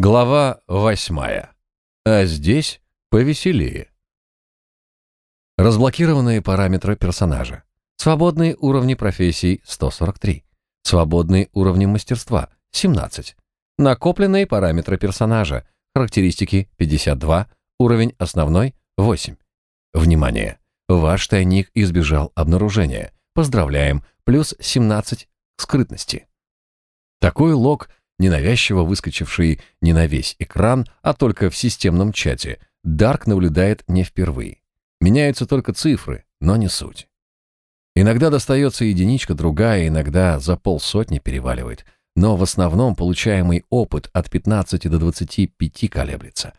Глава восьмая. А здесь повеселее. Разблокированные параметры персонажа. Свободные уровни профессий 143. Свободные уровни мастерства 17. Накопленные параметры персонажа. Характеристики 52. Уровень основной 8. Внимание! Ваш тайник избежал обнаружения. Поздравляем, плюс 17 к скрытности. Такой лог ненавязчиво выскочивший не на весь экран, а только в системном чате, Дарк наблюдает не впервые. Меняются только цифры, но не суть. Иногда достается единичка, другая, иногда за полсотни переваливает, но в основном получаемый опыт от 15 до 25 колеблется.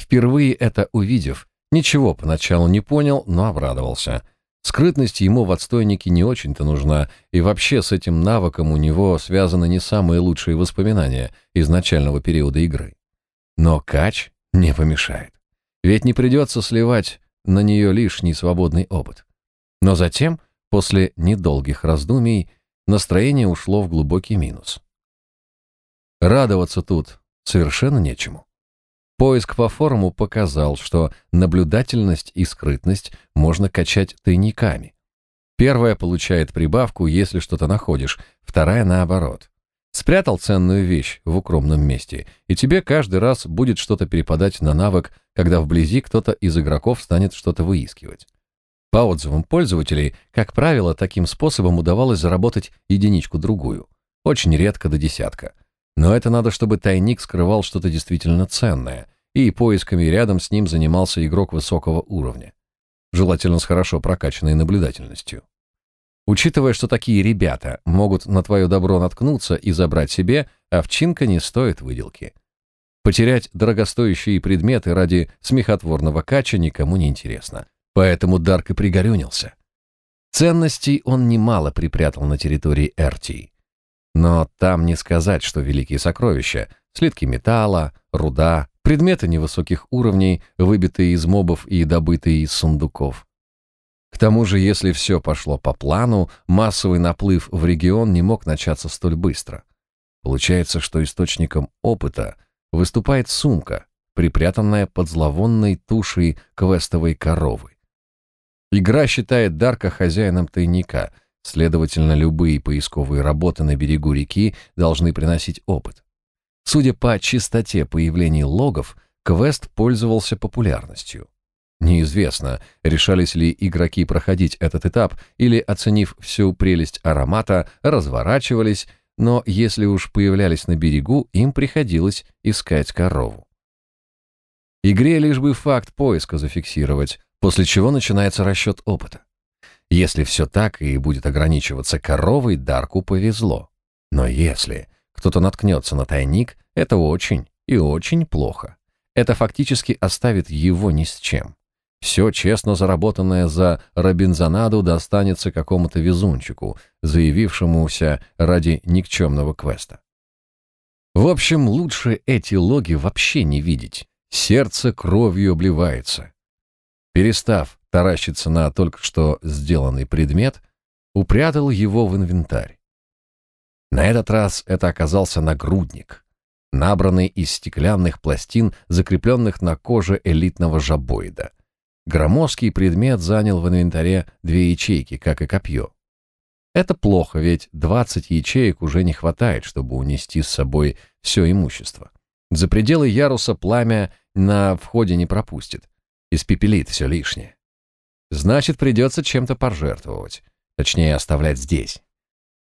Впервые это увидев, ничего поначалу не понял, но обрадовался – Скрытность ему в отстойнике не очень-то нужна, и вообще с этим навыком у него связаны не самые лучшие воспоминания из начального периода игры. Но кач не помешает. Ведь не придется сливать на нее лишний свободный опыт. Но затем, после недолгих раздумий, настроение ушло в глубокий минус. Радоваться тут совершенно нечему. Поиск по форуму показал, что наблюдательность и скрытность можно качать тайниками. Первая получает прибавку, если что-то находишь, вторая наоборот. Спрятал ценную вещь в укромном месте, и тебе каждый раз будет что-то перепадать на навык, когда вблизи кто-то из игроков станет что-то выискивать. По отзывам пользователей, как правило, таким способом удавалось заработать единичку-другую. Очень редко до десятка. Но это надо, чтобы тайник скрывал что-то действительно ценное, и поисками рядом с ним занимался игрок высокого уровня, желательно с хорошо прокачанной наблюдательностью. Учитывая, что такие ребята могут на твое добро наткнуться и забрать себе, овчинка не стоит выделки. Потерять дорогостоящие предметы ради смехотворного кача никому не интересно. Поэтому Дарк и пригорюнился. Ценностей он немало припрятал на территории Эртии. Но там не сказать, что великие сокровища, слитки металла, руда, предметы невысоких уровней, выбитые из мобов и добытые из сундуков. К тому же, если все пошло по плану, массовый наплыв в регион не мог начаться столь быстро. Получается, что источником опыта выступает сумка, припрятанная под зловонной тушей квестовой коровы. Игра считает Дарка хозяином тайника — Следовательно, любые поисковые работы на берегу реки должны приносить опыт. Судя по частоте появлений логов, квест пользовался популярностью. Неизвестно, решались ли игроки проходить этот этап или, оценив всю прелесть аромата, разворачивались, но если уж появлялись на берегу, им приходилось искать корову. Игре лишь бы факт поиска зафиксировать, после чего начинается расчет опыта. Если все так и будет ограничиваться коровой, Дарку повезло. Но если кто-то наткнется на тайник, это очень и очень плохо. Это фактически оставит его ни с чем. Все честно заработанное за Робинзонаду достанется какому-то везунчику, заявившемуся ради никчемного квеста. В общем, лучше эти логи вообще не видеть. Сердце кровью обливается. Перестав таращиться на только что сделанный предмет, упрятал его в инвентарь. На этот раз это оказался нагрудник, набранный из стеклянных пластин, закрепленных на коже элитного жабоида. Громоздкий предмет занял в инвентаре две ячейки, как и копье. Это плохо, ведь 20 ячеек уже не хватает, чтобы унести с собой все имущество. За пределы яруса пламя на входе не пропустит, испепелит все лишнее. Значит, придется чем-то пожертвовать. Точнее, оставлять здесь.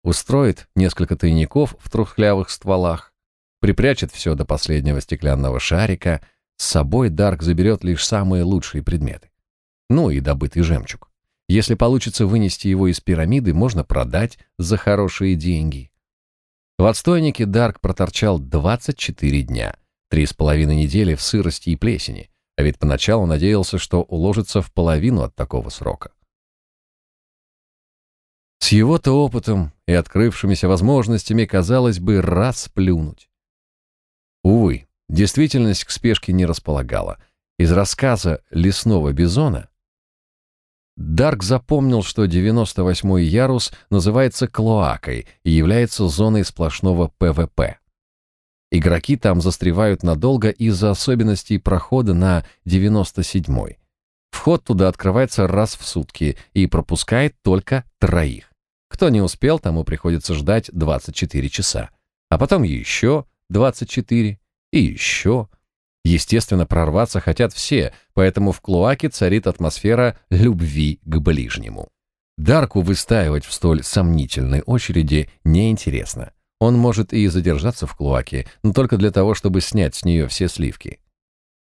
Устроит несколько тайников в трухлявых стволах, припрячет все до последнего стеклянного шарика, с собой Дарк заберет лишь самые лучшие предметы. Ну и добытый жемчуг. Если получится вынести его из пирамиды, можно продать за хорошие деньги. В отстойнике Дарк проторчал 24 дня, три с половиной недели в сырости и плесени, а ведь поначалу надеялся, что уложится в половину от такого срока. С его-то опытом и открывшимися возможностями, казалось бы, раз плюнуть. Увы, действительность к спешке не располагала. Из рассказа «Лесного бизона» Дарк запомнил, что 98-й ярус называется клоакой и является зоной сплошного PvP. Игроки там застревают надолго из-за особенностей прохода на 97-й. Вход туда открывается раз в сутки и пропускает только троих. Кто не успел, тому приходится ждать 24 часа. А потом еще 24 и еще. Естественно, прорваться хотят все, поэтому в Клоаке царит атмосфера любви к ближнему. Дарку выстаивать в столь сомнительной очереди неинтересно. Он может и задержаться в Клоаке, но только для того, чтобы снять с нее все сливки.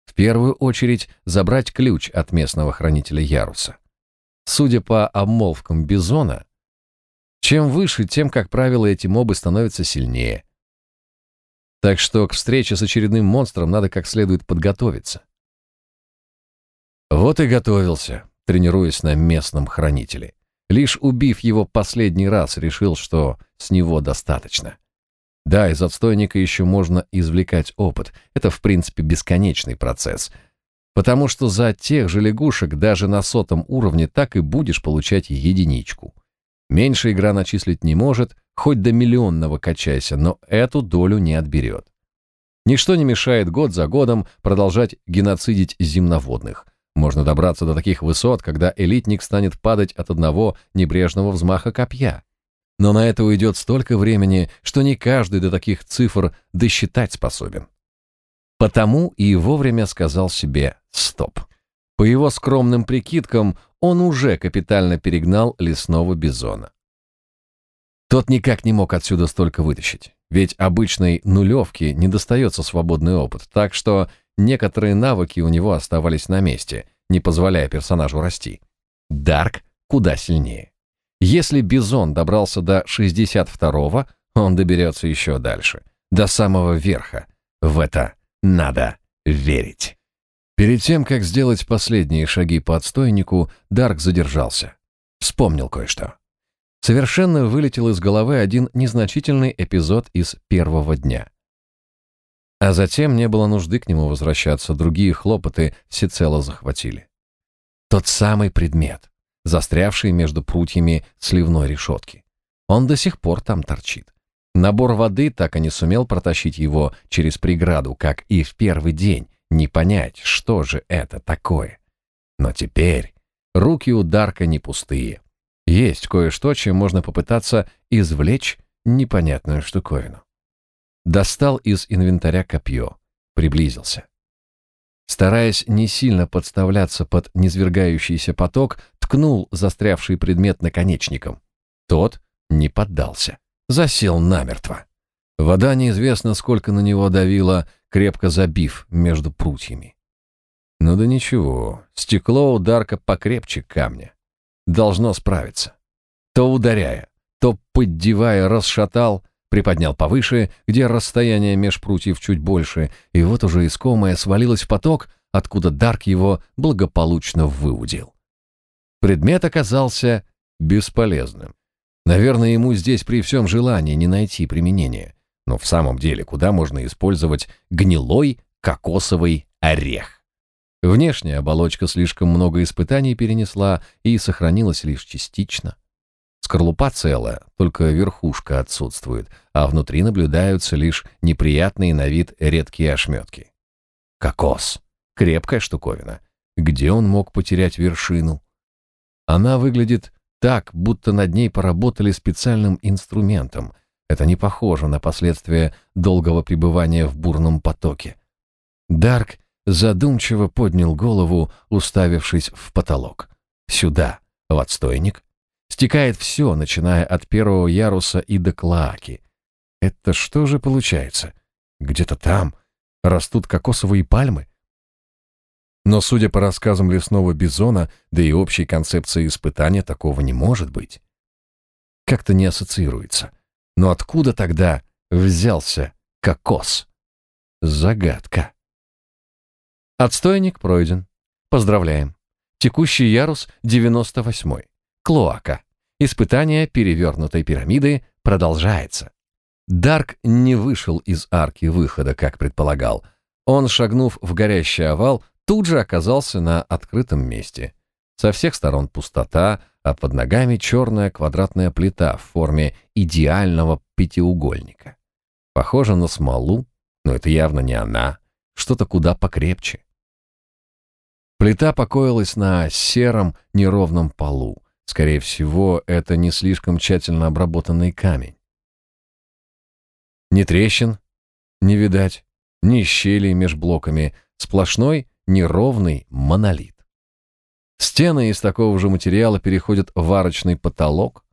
В первую очередь забрать ключ от местного хранителя Яруса. Судя по обмолвкам Бизона, чем выше, тем, как правило, эти мобы становятся сильнее. Так что к встрече с очередным монстром надо как следует подготовиться. Вот и готовился, тренируясь на местном хранителе. Лишь убив его последний раз, решил, что с него достаточно. Да, из отстойника еще можно извлекать опыт. Это, в принципе, бесконечный процесс. Потому что за тех же лягушек даже на сотом уровне так и будешь получать единичку. Меньше игра начислить не может, хоть до миллионного качайся, но эту долю не отберет. Ничто не мешает год за годом продолжать геноцидить земноводных. Можно добраться до таких высот, когда элитник станет падать от одного небрежного взмаха копья. Но на это уйдет столько времени, что не каждый до таких цифр досчитать способен. Потому и вовремя сказал себе «стоп». По его скромным прикидкам, он уже капитально перегнал лесного бизона. Тот никак не мог отсюда столько вытащить, ведь обычной нулевке не достается свободный опыт, так что некоторые навыки у него оставались на месте, не позволяя персонажу расти. Дарк куда сильнее. Если Бизон добрался до 62-го, он доберется еще дальше, до самого верха. В это надо верить. Перед тем, как сделать последние шаги по отстойнику, Дарк задержался. Вспомнил кое-что. Совершенно вылетел из головы один незначительный эпизод из первого дня. А затем не было нужды к нему возвращаться, другие хлопоты всецело захватили. Тот самый предмет, застрявший между прутьями сливной решетки. Он до сих пор там торчит. Набор воды так и не сумел протащить его через преграду, как и в первый день, не понять, что же это такое. Но теперь руки у Дарка не пустые. Есть кое-что, чем можно попытаться извлечь непонятную штуковину. Достал из инвентаря копье, приблизился. Стараясь не сильно подставляться под низвергающийся поток, ткнул застрявший предмет наконечником. Тот не поддался. Засел намертво. Вода неизвестно сколько на него давила, крепко забив между прутьями. Ну да ничего, стекло ударка покрепче камня. Должно справиться. То ударяя, то поддевая, расшатал, приподнял повыше, где расстояние меж прутьев чуть больше, и вот уже искомое свалилось в поток, откуда Дарк его благополучно выудил. Предмет оказался бесполезным. Наверное, ему здесь при всем желании не найти применения. Но в самом деле, куда можно использовать гнилой кокосовый орех? Внешняя оболочка слишком много испытаний перенесла и сохранилась лишь частично. Скорлупа целая, только верхушка отсутствует, а внутри наблюдаются лишь неприятные на вид редкие ошметки. Кокос. Крепкая штуковина. Где он мог потерять вершину? Она выглядит так, будто над ней поработали специальным инструментом, это не похоже на последствия долгого пребывания в бурном потоке. Дарк задумчиво поднял голову, уставившись в потолок. Сюда, в отстойник, стекает все, начиная от первого яруса и до клоаки. Это что же получается? Где-то там растут кокосовые пальмы? Но, судя по рассказам лесного бизона, да и общей концепции испытания, такого не может быть. Как-то не ассоциируется. Но откуда тогда взялся кокос? Загадка. Отстойник пройден. Поздравляем. Текущий ярус 98. Клоака. Испытание перевернутой пирамиды продолжается. Дарк не вышел из арки выхода, как предполагал. Он, шагнув в горящий овал, тут же оказался на открытом месте. Со всех сторон пустота, а под ногами черная квадратная плита в форме идеального пятиугольника. Похоже на смолу, Но это явно не она, что-то куда покрепче. Плита покоилась на сером неровном полу. Скорее всего, это не слишком тщательно обработанный камень. Ни трещин, не видать, ни щелей меж блоками, сплошной неровный монолит. Стены из такого же материала переходят в арочный потолок.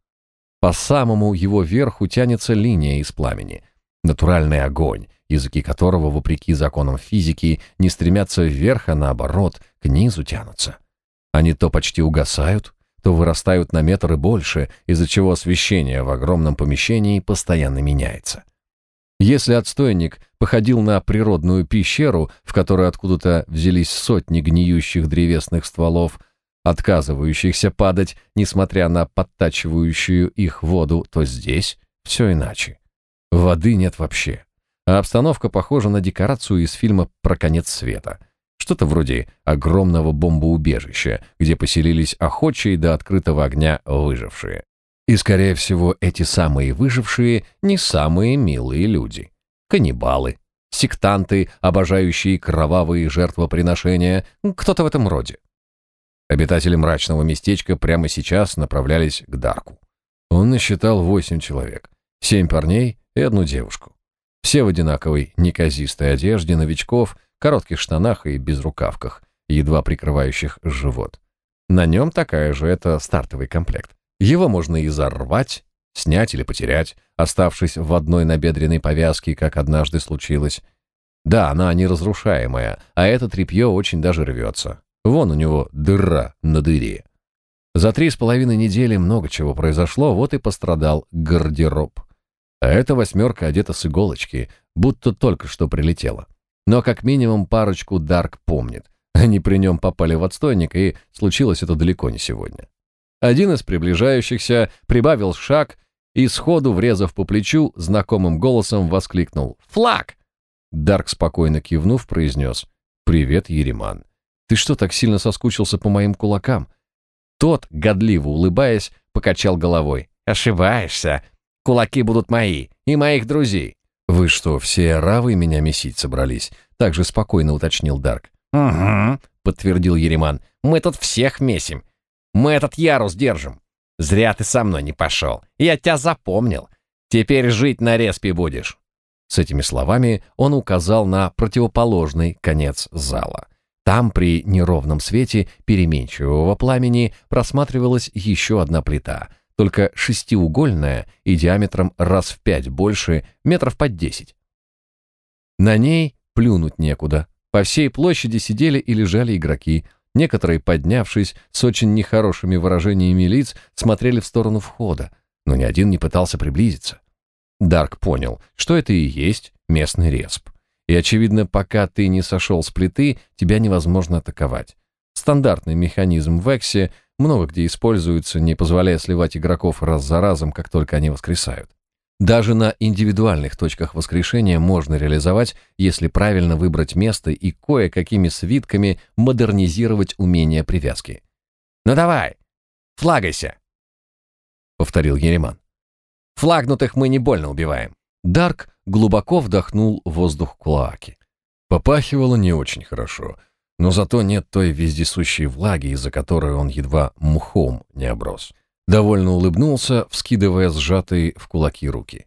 По самому его верху тянется линия из пламени. Натуральный огонь, языки которого, вопреки законам физики, не стремятся вверх, а наоборот, к низу тянутся. Они то почти угасают, то вырастают на метр и больше, из-за чего освещение в огромном помещении постоянно меняется. Если отстойник походил на природную пещеру, в которой откуда-то взялись сотни гниющих древесных стволов, отказывающихся падать, несмотря на подтачивающую их воду, то здесь все иначе. Воды нет вообще. А обстановка похожа на декорацию из фильма «Про конец света». Что-то вроде огромного бомбоубежища, где поселились охочие до открытого огня выжившие. И, скорее всего, эти самые выжившие не самые милые люди. Каннибалы, сектанты, обожающие кровавые жертвоприношения, кто-то в этом роде. Обитатели мрачного местечка прямо сейчас направлялись к Дарку. Он насчитал восемь человек, семь парней и одну девушку. Все в одинаковой неказистой одежде новичков, коротких штанах и безрукавках, едва прикрывающих живот. На нем такая же, это стартовый комплект. Его можно и зарвать, снять или потерять, оставшись в одной набедренной повязке, как однажды случилось. Да, она неразрушаемая, а это тряпье очень даже рвется. Вон у него дыра на дыре. За три с половиной недели много чего произошло, вот и пострадал гардероб. А эта восьмерка одета с иголочки, будто только что прилетела. Но как минимум парочку Дарк помнит. Они при нем попали в отстойник, и случилось это далеко не сегодня. Один из приближающихся прибавил шаг и, сходу врезав по плечу, знакомым голосом воскликнул «Флаг!». Дарк, спокойно кивнув, произнес «Привет, Ереман. Ты что, так сильно соскучился по моим кулакам?» Тот, годливо улыбаясь, покачал головой. «Ошибаешься. Кулаки будут мои и моих друзей». «Вы что, все равы меня месить собрались?» Также спокойно уточнил Дарк. «Угу», — подтвердил Ереман. «Мы тут всех месим. Мы этот ярус держим. Зря ты со мной не пошел. Я тебя запомнил. Теперь жить на респе будешь». С этими словами он указал на противоположный конец зала. Там при неровном свете переменчивого пламени просматривалась еще одна плита, только шестиугольная и диаметром раз в пять больше, метров под десять. На ней плюнуть некуда. По всей площади сидели и лежали игроки, Некоторые, поднявшись с очень нехорошими выражениями лиц, смотрели в сторону входа, но ни один не пытался приблизиться. Дарк понял, что это и есть местный респ. И, очевидно, пока ты не сошел с плиты, тебя невозможно атаковать. Стандартный механизм в Эксе много где используется, не позволяя сливать игроков раз за разом, как только они воскресают. Даже на индивидуальных точках воскрешения можно реализовать, если правильно выбрать место и кое-какими свитками модернизировать умение привязки. «Ну давай, флагайся!» — повторил Ереман. «Флагнутых мы не больно убиваем». Дарк глубоко вдохнул воздух Клоаки. Попахивало не очень хорошо, но зато нет той вездесущей влаги, из-за которой он едва мхом не оброс. Довольно улыбнулся, вскидывая сжатые в кулаки руки.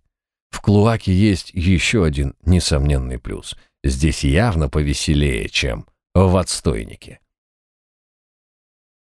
В Клуаке есть еще один несомненный плюс. Здесь явно повеселее, чем в отстойнике.